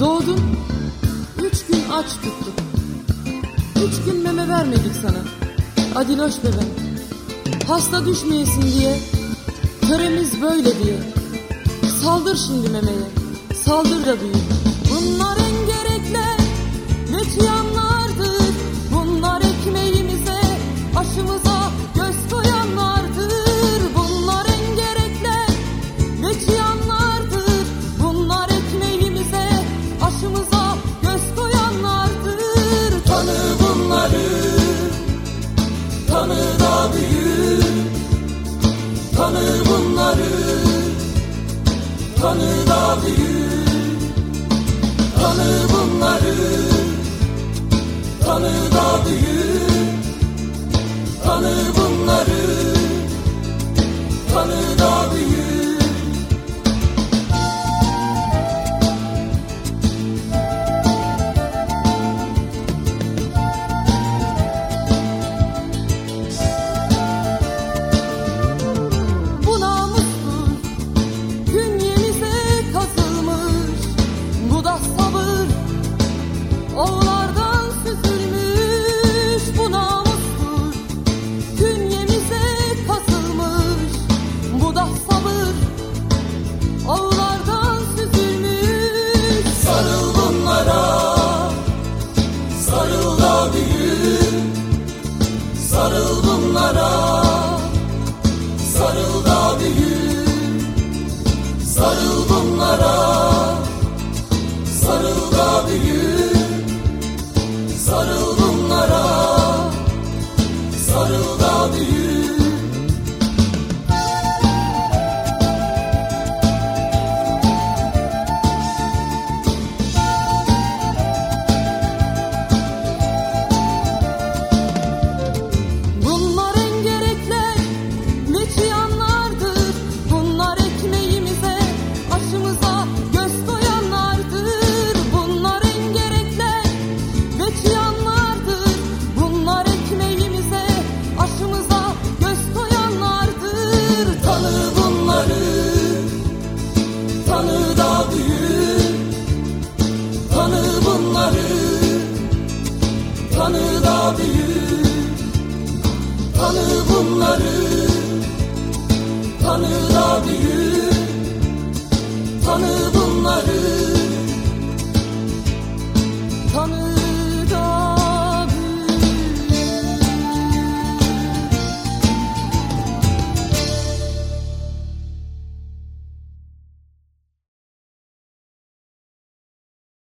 Doğdun, üç gün aç tuttuk. Üç gün meme vermedik sana. Adiloş bebek. Hasta düşmeyesin diye. Töremiz böyle diye. Saldır şimdi memeye. Saldır da büyü. Bunlar Tanı bunları Tanı da büyü insanı bunları